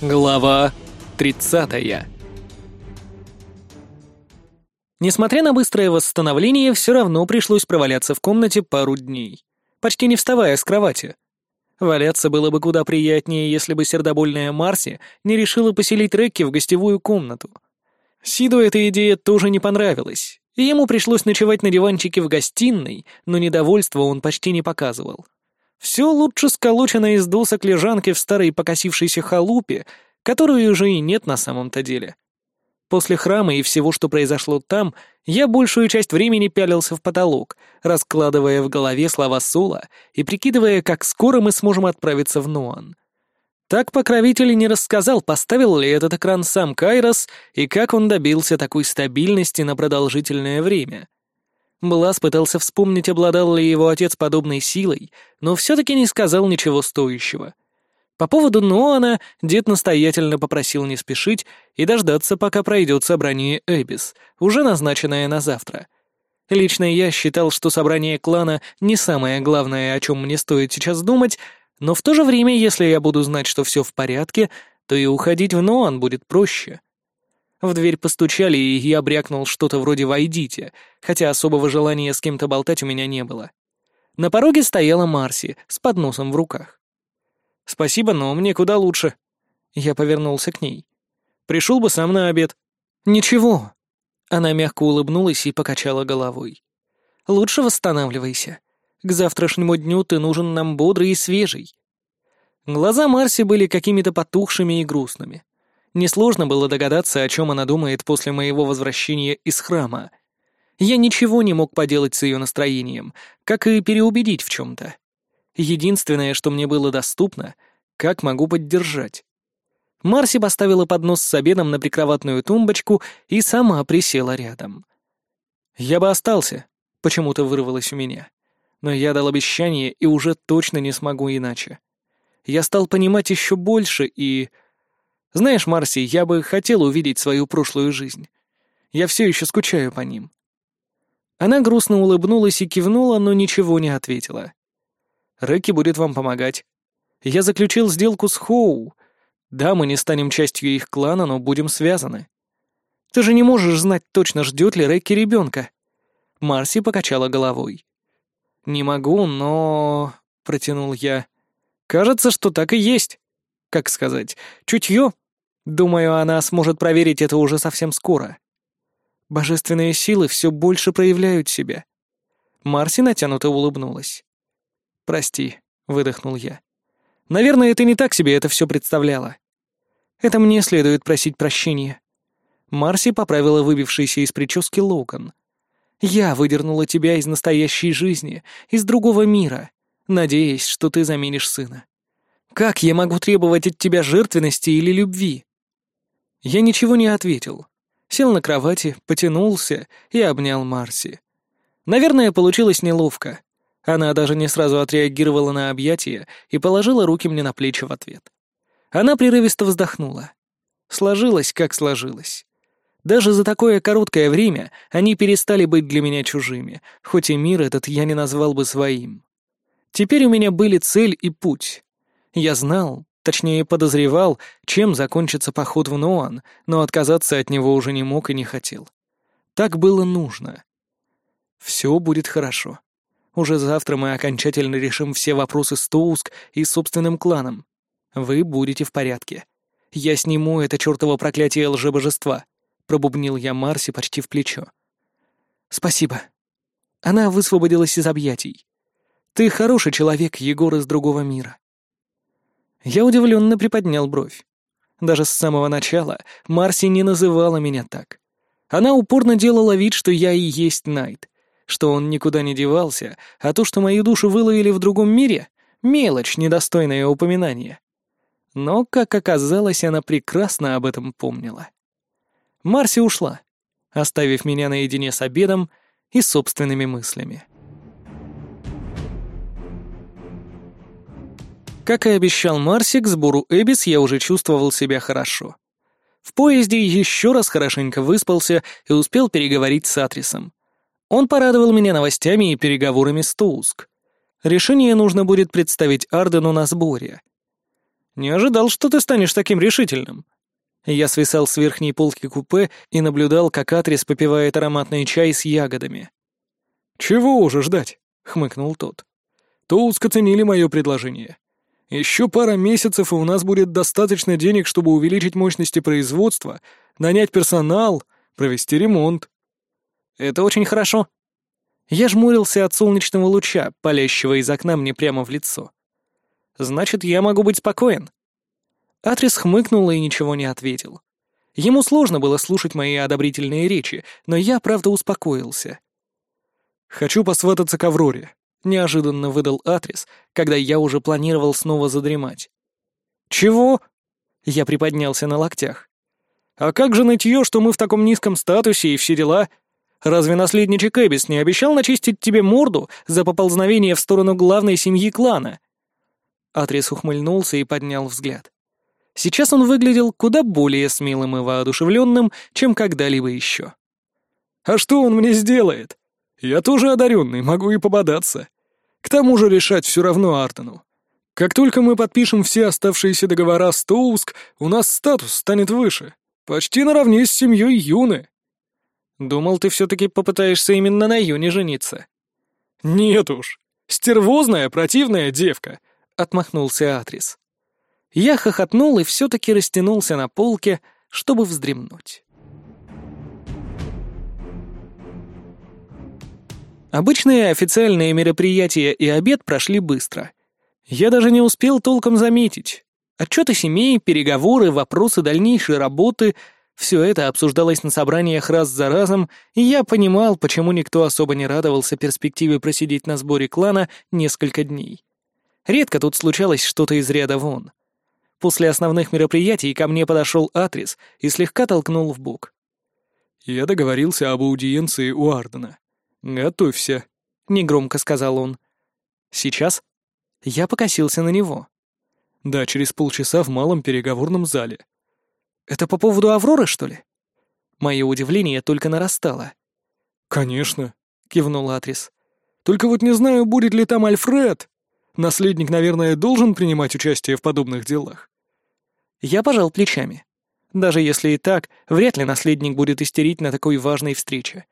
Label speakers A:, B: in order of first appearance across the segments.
A: Глава 30 Несмотря на быстрое восстановление, все равно пришлось проваляться в комнате пару дней, почти не вставая с кровати. Валяться было бы куда приятнее, если бы сердобольная Марси не решила поселить Рекки в гостевую комнату. Сиду эта идея тоже не понравилась, и ему пришлось ночевать на диванчике в гостиной, но недовольство он почти не показывал. Все лучше сколочено из досок лежанки в старой покосившейся халупе, которой уже и нет на самом-то деле. После храма и всего, что произошло там, я большую часть времени пялился в потолок, раскладывая в голове слова Сола и прикидывая, как скоро мы сможем отправиться в Нуан. Так покровитель не рассказал, поставил ли этот экран сам Кайрос и как он добился такой стабильности на продолжительное время. Блас пытался вспомнить, обладал ли его отец подобной силой, но все-таки не сказал ничего стоящего. По поводу Ноана дед настоятельно попросил не спешить и дождаться, пока пройдет собрание Эбис, уже назначенное на завтра. Лично я считал, что собрание клана не самое главное, о чем мне стоит сейчас думать, но в то же время, если я буду знать, что все в порядке, то и уходить в Ноан будет проще. В дверь постучали, и я брякнул что-то вроде «войдите», хотя особого желания с кем-то болтать у меня не было. На пороге стояла Марси с подносом в руках. «Спасибо, но мне куда лучше». Я повернулся к ней. «Пришел бы сам на обед». «Ничего». Она мягко улыбнулась и покачала головой. «Лучше восстанавливайся. К завтрашнему дню ты нужен нам бодрый и свежий». Глаза Марси были какими-то потухшими и грустными. Несложно было догадаться, о чем она думает после моего возвращения из храма. Я ничего не мог поделать с ее настроением, как и переубедить в чем-то. Единственное, что мне было доступно, как могу поддержать. Марси поставила поднос с обедом на прикроватную тумбочку и сама присела рядом. «Я бы остался», — почему-то вырвалось у меня. Но я дал обещание и уже точно не смогу иначе. Я стал понимать еще больше и... Знаешь, Марси, я бы хотел увидеть свою прошлую жизнь. Я все еще скучаю по ним». Она грустно улыбнулась и кивнула, но ничего не ответила. Рэки будет вам помогать. Я заключил сделку с Хоу. Да, мы не станем частью их клана, но будем связаны. Ты же не можешь знать точно, ждет ли Рэки ребенка. Марси покачала головой. «Не могу, но...» — протянул я. «Кажется, что так и есть. Как сказать, чутье. Думаю, она сможет проверить это уже совсем скоро. Божественные силы все больше проявляют себя». Марси натянуто улыбнулась. «Прости», — выдохнул я. «Наверное, ты не так себе это все представляла. Это мне следует просить прощения». Марси поправила выбившийся из прически локон. «Я выдернула тебя из настоящей жизни, из другого мира, надеясь, что ты заменишь сына. Как я могу требовать от тебя жертвенности или любви?» Я ничего не ответил. Сел на кровати, потянулся и обнял Марси. Наверное, получилось неловко. Она даже не сразу отреагировала на объятия и положила руки мне на плечи в ответ. Она прерывисто вздохнула. Сложилось, как сложилось. Даже за такое короткое время они перестали быть для меня чужими, хоть и мир этот я не назвал бы своим. Теперь у меня были цель и путь. Я знал, точнее подозревал, чем закончится поход в Ноан, но отказаться от него уже не мог и не хотел. Так было нужно. Все будет хорошо. Уже завтра мы окончательно решим все вопросы с Тоуск и собственным кланом. Вы будете в порядке. Я сниму это чертово проклятие лжебожества», — пробубнил я Марси почти в плечо. «Спасибо». Она высвободилась из объятий. «Ты хороший человек, Егор из другого мира». Я удивленно приподнял бровь. Даже с самого начала Марси не называла меня так. Она упорно делала вид, что я и есть Найт, что он никуда не девался, а то, что мою душу выловили в другом мире — мелочь, недостойное упоминание. Но, как оказалось, она прекрасно об этом помнила. Марси ушла, оставив меня наедине с обедом и собственными мыслями. Как и обещал Марси, к сбору Эбис я уже чувствовал себя хорошо. В поезде еще раз хорошенько выспался и успел переговорить с Атрисом. Он порадовал меня новостями и переговорами с Тууск. Решение нужно будет представить Ардену на сборе. «Не ожидал, что ты станешь таким решительным». Я свисал с верхней полки купе и наблюдал, как Атрис попивает ароматный чай с ягодами. «Чего уже ждать?» — хмыкнул тот. «Тоуск оценили мое предложение. Еще пара месяцев, и у нас будет достаточно денег, чтобы увеличить мощности производства, нанять персонал, провести ремонт». «Это очень хорошо». Я жмурился от солнечного луча, палящего из окна мне прямо в лицо. «Значит, я могу быть спокоен». Атрис хмыкнул и ничего не ответил. Ему сложно было слушать мои одобрительные речи, но я, правда, успокоился. «Хочу посвататься к Авроре», — неожиданно выдал Атрис, когда я уже планировал снова задремать. «Чего?» — я приподнялся на локтях. «А как же нытье, что мы в таком низком статусе и все дела? Разве наследничек Эбис не обещал начистить тебе морду за поползновение в сторону главной семьи клана?» Атрис ухмыльнулся и поднял взгляд. Сейчас он выглядел куда более смелым и воодушевленным, чем когда-либо еще. «А что он мне сделает? Я тоже одаренный, могу и пободаться. К тому же решать все равно Артону. Как только мы подпишем все оставшиеся договора с Тоуск, у нас статус станет выше. Почти наравне с семьей Юны». «Думал, ты все-таки попытаешься именно на Юне жениться». «Нет уж. Стервозная, противная девка», — отмахнулся Атрис. Я хохотнул и все-таки растянулся на полке, чтобы вздремнуть. Обычные официальные мероприятия и обед прошли быстро. Я даже не успел толком заметить. Отчеты семей, переговоры, вопросы дальнейшей работы — все это обсуждалось на собраниях раз за разом, и я понимал, почему никто особо не радовался перспективе просидеть на сборе клана несколько дней. Редко тут случалось что-то из ряда вон — После основных мероприятий ко мне подошел Атрис и слегка толкнул в бок. «Я договорился об аудиенции у Ардена. Готовься», — негромко сказал он. «Сейчас?» Я покосился на него. «Да, через полчаса в малом переговорном зале». «Это по поводу Авроры, что ли?» Мое удивление только нарастало. «Конечно», — кивнул Атрис. «Только вот не знаю, будет ли там Альфред. Наследник, наверное, должен принимать участие в подобных делах. Я пожал плечами. Даже если и так, вряд ли наследник будет истерить на такой важной встрече.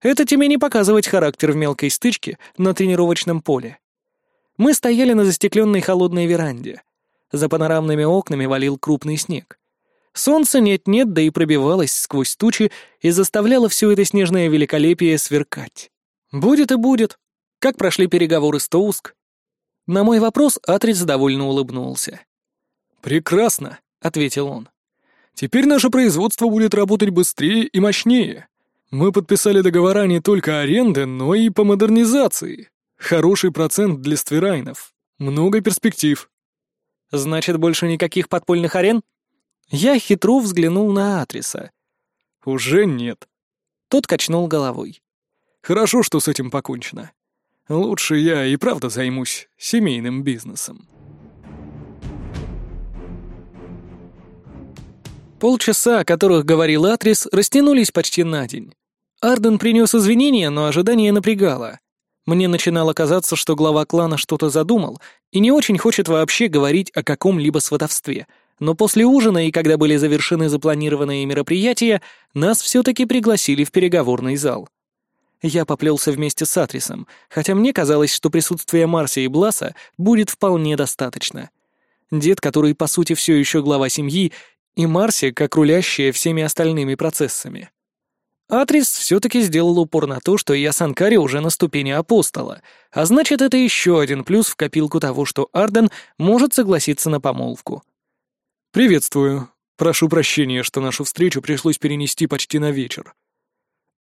A: Это тебе не показывать характер в мелкой стычке на тренировочном поле. Мы стояли на застекленной холодной веранде. За панорамными окнами валил крупный снег. Солнце нет-нет, да и пробивалось сквозь тучи и заставляло все это снежное великолепие сверкать. Будет и будет. Как прошли переговоры с Тоуск? На мой вопрос Атрис довольно улыбнулся. «Прекрасно. — ответил он. «Теперь наше производство будет работать быстрее и мощнее. Мы подписали договора не только аренды, но и по модернизации. Хороший процент для стверайнов. Много перспектив». «Значит, больше никаких подпольных арен?» Я хитро взглянул на Атриса. «Уже нет». Тот качнул головой. «Хорошо, что с этим покончено. Лучше я и правда займусь семейным бизнесом». Полчаса, о которых говорил Атрис, растянулись почти на день. Арден принес извинения, но ожидание напрягало. Мне начинало казаться, что глава клана что-то задумал и не очень хочет вообще говорить о каком-либо сватовстве. Но после ужина и когда были завершены запланированные мероприятия, нас все-таки пригласили в переговорный зал. Я поплелся вместе с Атрисом, хотя мне казалось, что присутствие Марси и Бласа будет вполне достаточно. Дед, который по сути все еще глава семьи, и Марси как рулящая всеми остальными процессами. Атрис все-таки сделал упор на то, что я Санкари уже на ступени апостола, а значит, это еще один плюс в копилку того, что Арден может согласиться на помолвку. «Приветствую. Прошу прощения, что нашу встречу пришлось перенести почти на вечер».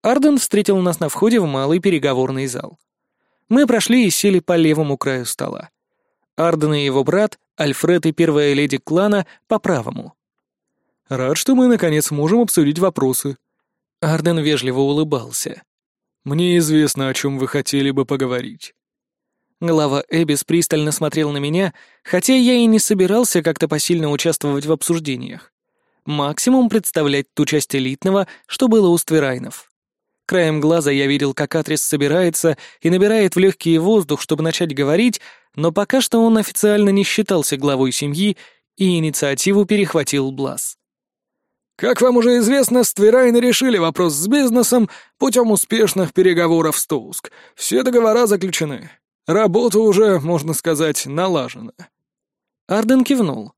A: Арден встретил нас на входе в малый переговорный зал. Мы прошли и сели по левому краю стола. Арден и его брат, Альфред и первая леди клана по правому. Рад, что мы, наконец, можем обсудить вопросы». Арден вежливо улыбался. «Мне известно, о чем вы хотели бы поговорить». Глава Эбис пристально смотрел на меня, хотя я и не собирался как-то посильно участвовать в обсуждениях. Максимум представлять ту часть элитного, что было у Стверайнов. Краем глаза я видел, как Атрис собирается и набирает в легкий воздух, чтобы начать говорить, но пока что он официально не считался главой семьи и инициативу перехватил Блас.
B: Как вам уже известно, Ствирайны решили вопрос с бизнесом путем успешных переговоров с Туск. Все договора заключены. Работа уже, можно сказать, налажена.
A: Арден кивнул.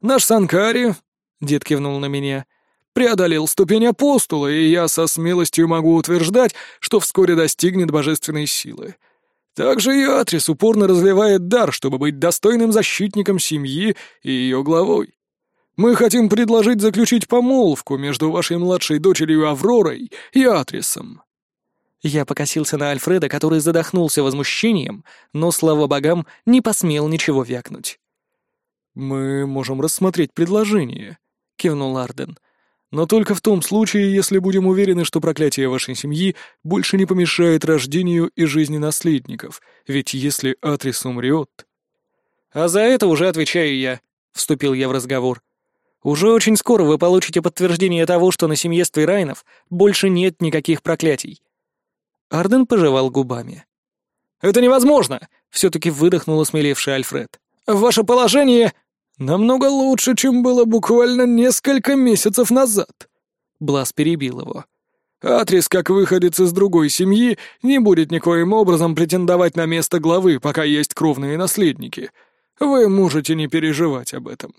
B: Наш Санкари, дед кивнул на меня, преодолел ступень апостола, и я со смелостью могу утверждать, что вскоре достигнет божественной силы. Также и Атрис упорно развивает дар, чтобы быть достойным защитником семьи и ее главой. Мы хотим предложить заключить помолвку между вашей младшей дочерью Авророй и Атрисом».
A: Я покосился на Альфреда, который задохнулся возмущением, но, слава богам, не посмел ничего вякнуть.
B: «Мы можем рассмотреть предложение», — кивнул Арден. «Но только в том случае, если будем уверены, что проклятие вашей семьи больше не помешает рождению и жизни наследников, ведь если Атрис умрет...»
A: «А за это уже отвечаю я», — вступил я в разговор. Уже очень скоро вы получите подтверждение того, что на семье Ствирайнов больше нет никаких проклятий». Арден пожевал губами. «Это невозможно!» — все-таки выдохнул осмелевший Альфред. «Ваше положение намного лучше, чем было буквально несколько месяцев назад». Блас перебил его.
B: «Атрис, как выходец из другой семьи, не будет никоим образом претендовать на место главы, пока есть кровные наследники. Вы можете не переживать об этом».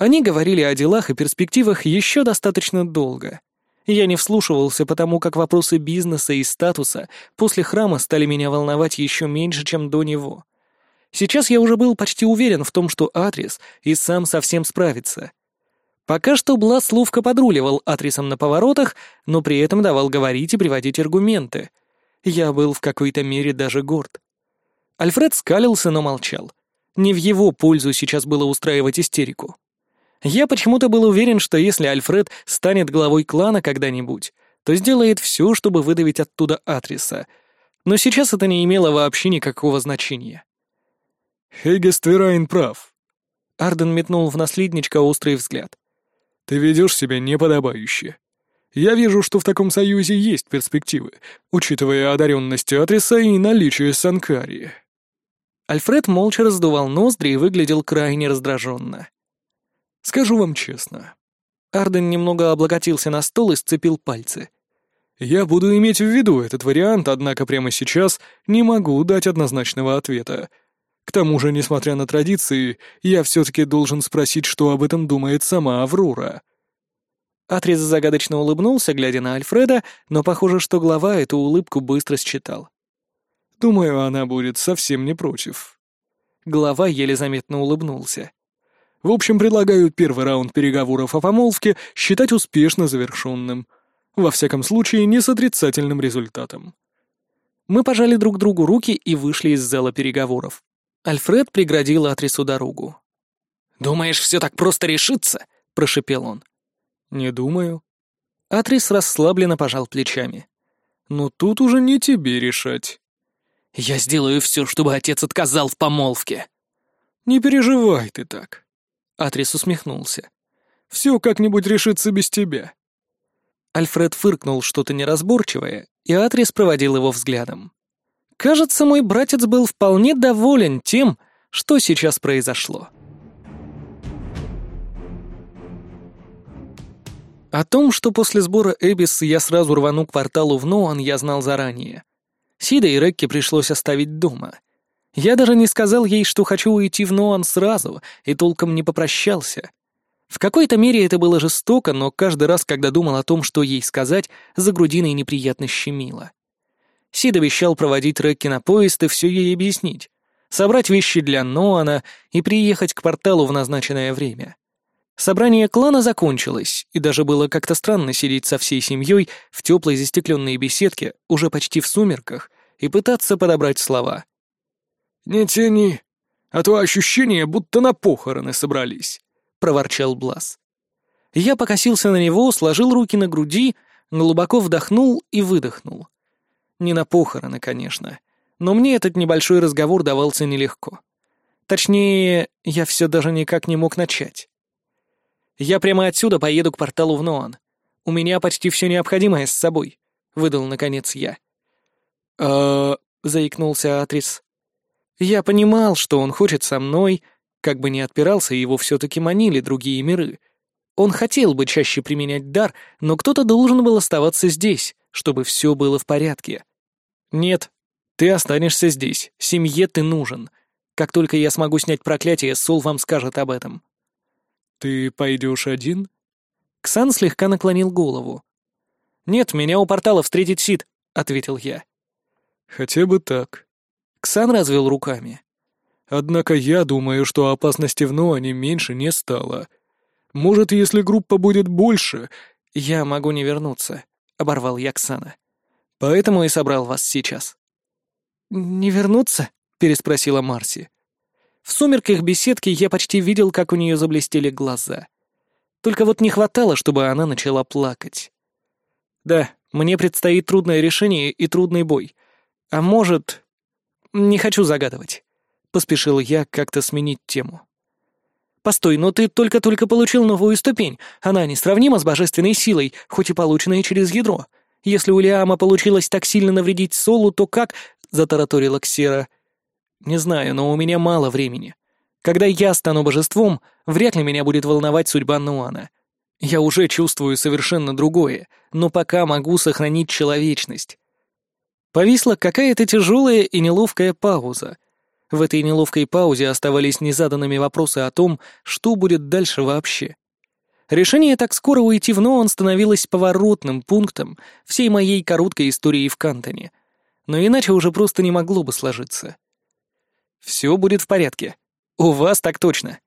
A: Они говорили о делах и перспективах еще достаточно долго. Я не вслушивался, потому как вопросы бизнеса и статуса после храма стали меня волновать еще меньше, чем до него. Сейчас я уже был почти уверен в том, что Атрис и сам совсем справится. Пока что Блас ловко подруливал Атрисом на поворотах, но при этом давал говорить и приводить аргументы. Я был в какой-то мере даже горд. Альфред скалился, но молчал. Не в его пользу сейчас было устраивать истерику. Я почему-то был уверен, что если Альфред станет главой клана когда-нибудь, то сделает все, чтобы выдавить оттуда Атриса. Но сейчас это не имело вообще никакого значения.
B: «Хейгес Тверайн прав».
A: Арден метнул в наследничка острый взгляд.
B: «Ты ведешь себя неподобающе. Я вижу, что в таком союзе есть перспективы, учитывая одаренность Атриса и наличие Санкарии».
A: Альфред молча раздувал ноздри и выглядел крайне раздраженно.
B: Скажу вам честно».
A: Арден немного облокотился на стол и сцепил пальцы.
B: «Я буду иметь в виду этот вариант, однако прямо сейчас не могу дать однозначного ответа. К тому же, несмотря на традиции, я все-таки должен спросить, что об этом думает сама Аврора».
A: Атрис загадочно улыбнулся, глядя на Альфреда, но похоже, что глава эту улыбку быстро считал.
B: «Думаю, она будет совсем не против».
A: Глава еле заметно улыбнулся.
B: В общем, предлагаю первый раунд переговоров о помолвке считать успешно завершенным. Во всяком случае, не с отрицательным результатом.
A: Мы пожали друг другу руки и вышли из зала переговоров. Альфред преградил Атрису дорогу. «Думаешь, все так просто решится?» — прошепел он.
B: «Не думаю».
A: Атрис расслабленно пожал плечами.
B: «Но тут уже не тебе решать».
A: «Я сделаю все, чтобы отец отказал в помолвке».
B: «Не переживай ты так.
A: Атрис усмехнулся.
B: «Все как-нибудь решится без тебя».
A: Альфред фыркнул что-то неразборчивое, и Атрис проводил его взглядом. Кажется, мой братец был вполне доволен тем, что сейчас произошло. О том, что после сбора Эбис я сразу рвану к порталу в Ноан, я знал заранее. Сида и Рекки пришлось оставить дома — я даже не сказал ей, что хочу уйти в Ноан сразу, и толком не попрощался. В какой-то мере это было жестоко, но каждый раз, когда думал о том, что ей сказать, за грудиной неприятно щемило. Сид обещал проводить Рекки на поезд и все ей объяснить, собрать вещи для Ноана и приехать к порталу в назначенное время. Собрание клана закончилось, и даже было как-то странно сидеть со всей семьей в теплой застекленной беседке, уже почти в сумерках, и пытаться подобрать слова —
B: «Не тяни, а то ощущение, будто на похороны собрались», — проворчал Блас.
A: Я покосился на него, сложил руки на груди, глубоко вдохнул и выдохнул. Не на похороны, конечно, но мне этот небольшой разговор давался нелегко. Точнее, я все даже никак не мог начать. «Я прямо отсюда поеду к порталу в Ноан. У меня почти все необходимое с собой», — выдал, наконец, я.
B: «А...»
A: — заикнулся Атрис. Я понимал, что он хочет со мной, Как бы ни отпирался, его все-таки манили другие миры. Он хотел бы чаще применять дар, но кто-то должен был оставаться здесь, чтобы все было в порядке. Нет, ты останешься здесь, семье ты нужен. Как только я смогу снять проклятие, Сол вам скажет об этом.
B: Ты пойдешь один?
A: Ксан слегка наклонил голову. «Нет, меня у портала встретит Сид», — ответил я.
B: «Хотя бы так».
A: Ксан развел руками.
B: «Однако я думаю, что опасности в Ноане меньше не стало. Может, если группа будет больше...»
A: «Я могу не вернуться», — оборвал я Ксана. «Поэтому и собрал вас сейчас». «Не вернуться?» — переспросила Марси. В сумерках беседки я почти видел, как у нее заблестели глаза. Только вот не хватало, чтобы она начала плакать. Да, мне предстоит трудное решение и трудный бой. А может... Не хочу загадывать. Поспешил я как-то сменить тему. Постой, но ты только-только получил новую ступень. Она несравнима с божественной силой, хоть и полученная через ядро. Если у Лиама получилось так сильно навредить Солу, то как...» — затараторила Ксера. «Не знаю, но у меня мало времени. Когда я стану божеством, вряд ли меня будет волновать судьба Нуана. Я уже чувствую совершенно другое, но пока могу сохранить человечность. Повисла какая-то тяжелая и неловкая пауза. В этой неловкой паузе оставались незаданными вопросы о том, что будет дальше вообще. Решение так скоро уйти в Ноан становилось поворотным пунктом всей моей короткой истории в Кантоне. Но иначе уже просто не могло бы сложиться. «Все будет в порядке», «У вас так точно».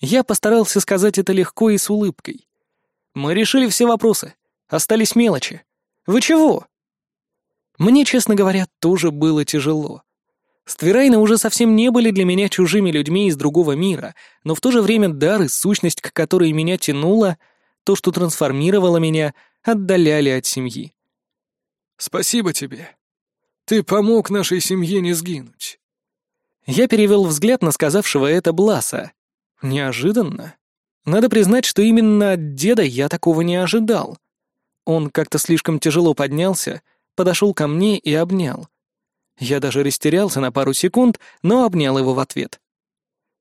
A: Я постарался сказать это легко и с улыбкой. «Мы решили все вопросы. Остались мелочи. Вы чего?» Мне, честно говоря, тоже было тяжело. Ствирайны уже совсем не были для меня чужими людьми из другого мира, но в то же время дар и сущность, к которой меня тянуло, то, что трансформировало меня, отдаляли от семьи.
B: «Спасибо тебе. Ты помог нашей семье не сгинуть.
A: Я перевел взгляд на сказавшего это Бласа. Неожиданно. Надо признать, что именно от деда я такого не ожидал. Он как-то слишком тяжело поднялся, подошел ко мне и обнял. Я даже растерялся на пару секунд, но обнял его в ответ.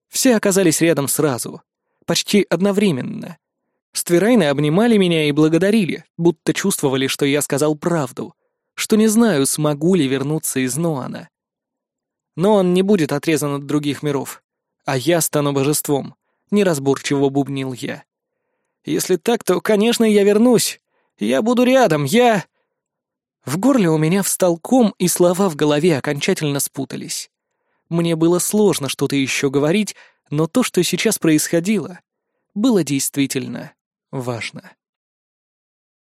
A: Все оказались рядом сразу, почти одновременно. Стверайны обнимали меня и благодарили, будто чувствовали, что я сказал правду, что не знаю, смогу ли вернуться из Ноана. Но он не будет отрезан от других миров. А я стану божеством. Неразборчиво бубнил я. Если так, то, конечно, я вернусь. Я буду рядом, я... В горле у меня встал ком, и слова в голове окончательно спутались. Мне было сложно что-то еще говорить, но то, что сейчас происходило, было действительно важно.